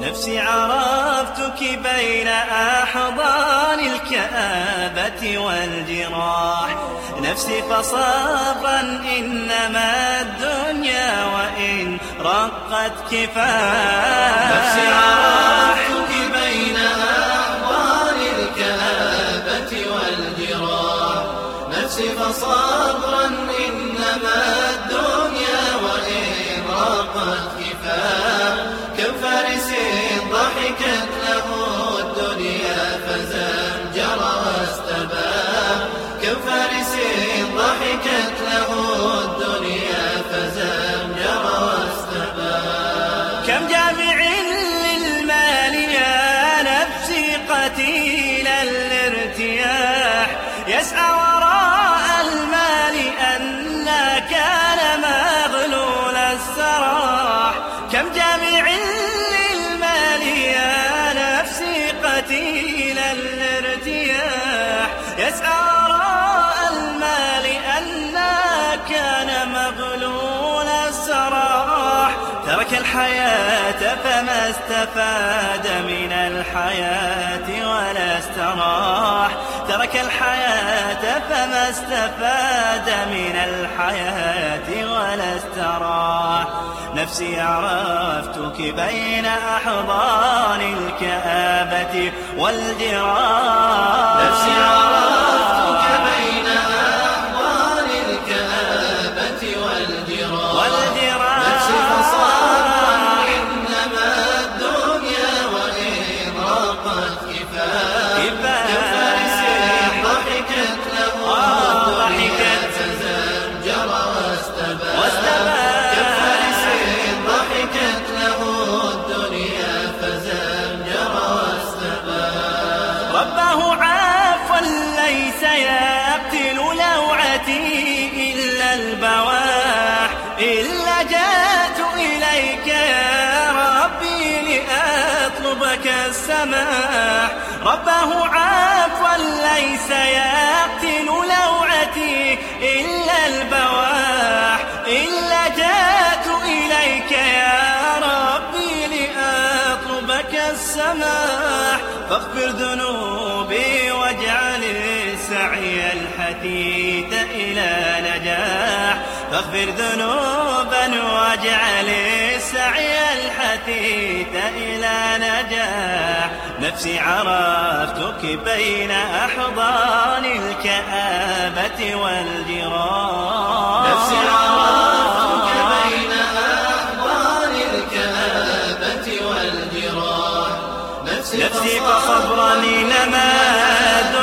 نفسي عرفتك بين أحضان الكآبة والجراح. نفسي فصبرا إنما الدنيا وإن رقت كفاح. نفسي عرفتك بين أحضان الكآبة والجراح. نفسي فصبرا قتيل الارتياح. يسعى وراء المال أن كان مغلول السراح. كم جامع للمال يا نفسي قتيل الارتياح. يسعى وراء المال أن كان مغلول السراح. ترك الحياة فما استفاد من الحياة ولا استراح. ترك الحياة فما استفاد من الحياة ولا استراح. نفسي عرفتك بين أحضان الكآبة والجراح نفسي ربه عفوا ليس يقتل لوعتي إلا البواح إلا جاءت إليك يا ربي لأطلبك السماح. ربه عفوا ليس يقتل لوعتي إلا البواح. السماح فاغفر ذنوبي واجعل السعي الحثيث إلى نجاح. فاغفر ذنوبا واجعل السعي الحثيث إلى نجاح. نفسي عرفتك بين أحضان الكآبة والجراح نفسي إنما الدنيا